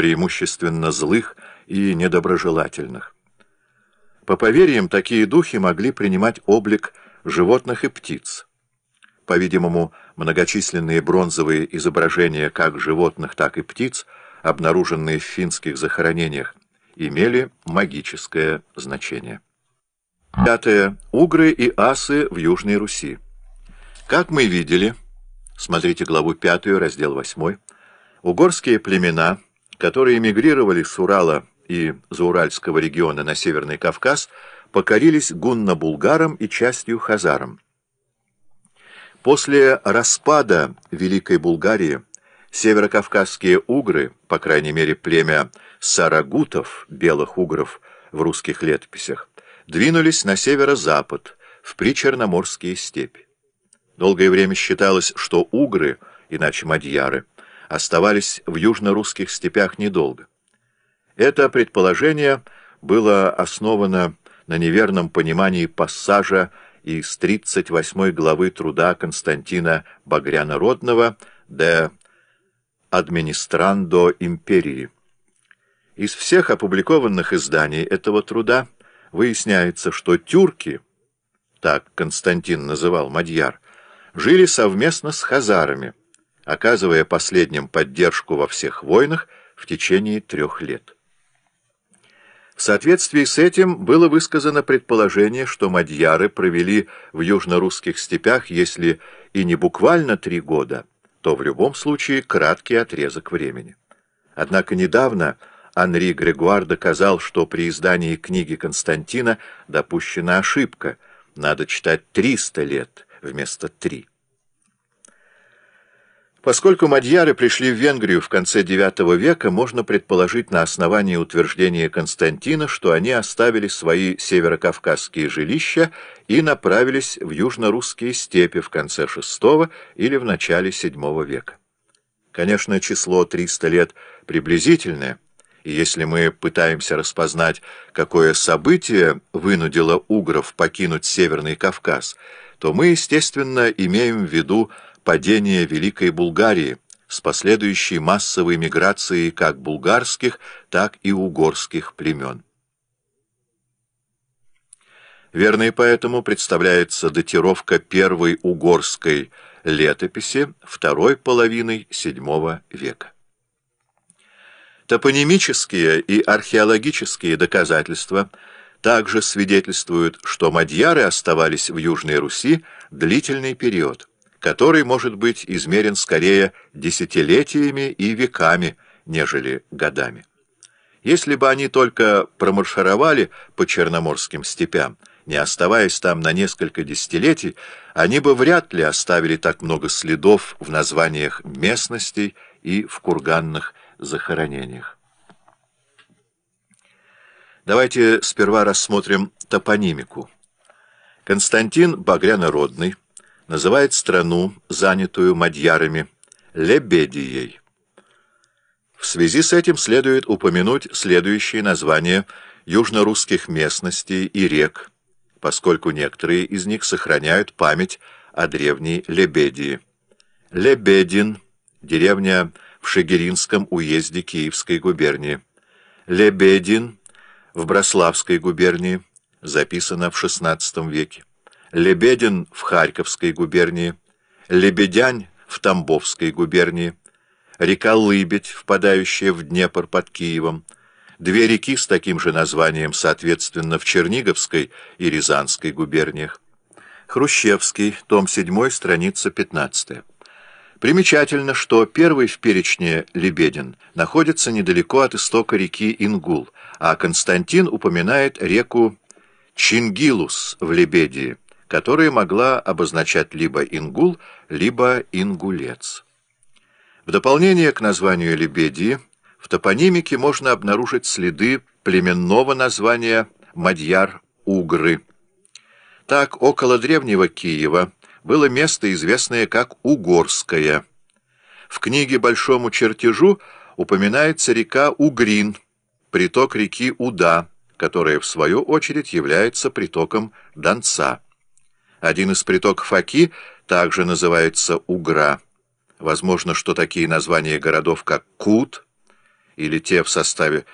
преимущественно злых и недоброжелательных. По поверьям, такие духи могли принимать облик животных и птиц. По-видимому, многочисленные бронзовые изображения как животных, так и птиц, обнаруженные в финских захоронениях, имели магическое значение. Пятое. Угры и асы в Южной Руси. Как мы видели, смотрите главу пятую, раздел восьмой, угорские племена, которые эмигрировали с Урала и Зауральского региона на Северный Кавказ, покорились гунно-булгарам и частью хазарам. После распада Великой Булгарии северокавказские угры, по крайней мере племя сарагутов, белых угров в русских летописях, двинулись на северо-запад, в причерноморские степи. Долгое время считалось, что угры, иначе мадьяры, оставались в южно-русских степях недолго. Это предположение было основано на неверном понимании пассажа из 38 главы труда Константина Багряна-Родного «De Administrando Imperii». Из всех опубликованных изданий этого труда выясняется, что тюрки, так Константин называл Мадьяр, жили совместно с хазарами, оказывая последним поддержку во всех войнах в течение трех лет. В соответствии с этим было высказано предположение, что мадьяры провели в южно-русских степях, если и не буквально три года, то в любом случае краткий отрезок времени. Однако недавно Анри Грегуар доказал, что при издании книги Константина допущена ошибка, надо читать 300 лет вместо 3. Поскольку мадьяры пришли в Венгрию в конце IX века, можно предположить на основании утверждения Константина, что они оставили свои северокавказские жилища и направились в южно-русские степи в конце VI или в начале VII века. Конечно, число 300 лет приблизительное, и если мы пытаемся распознать, какое событие вынудило угров покинуть Северный Кавказ, то мы, естественно, имеем в виду падение Великой Булгарии с последующей массовой миграцией как булгарских, так и угорских племен. Верной поэтому представляется датировка первой угорской летописи второй половины VII века. Топонимические и археологические доказательства также свидетельствуют, что мадьяры оставались в Южной Руси длительный период который может быть измерен скорее десятилетиями и веками, нежели годами. Если бы они только промаршировали по черноморским степям, не оставаясь там на несколько десятилетий, они бы вряд ли оставили так много следов в названиях местностей и в курганных захоронениях. Давайте сперва рассмотрим топонимику. Константин Багрянородный называет страну, занятую мадьярами, Лебедией. В связи с этим следует упомянуть следующие названия южно-русских местностей и рек, поскольку некоторые из них сохраняют память о древней Лебедии. Лебедин, деревня в Шегиринском уезде Киевской губернии. Лебедин в Брославской губернии, записано в XVI веке. Лебедин в Харьковской губернии, Лебедянь в Тамбовской губернии, река Лыбедь, впадающая в Днепр под Киевом, две реки с таким же названием, соответственно, в Черниговской и Рязанской губерниях. Хрущевский, том 7, страница 15. Примечательно, что первый в перечне Лебедин находится недалеко от истока реки Ингул, а Константин упоминает реку Чингилус в Лебедии, которая могла обозначать либо ингул, либо ингулец. В дополнение к названию Лебедии в топонимике можно обнаружить следы племенного названия Мадьяр-Угры. Так, около древнего Киева было место, известное как Угорское. В книге «Большому чертежу» упоминается река Угрин, приток реки Уда, которая, в свою очередь, является притоком Донца. Один из притоков Оки также называется Угра. Возможно, что такие названия городов, как Кут или те в составе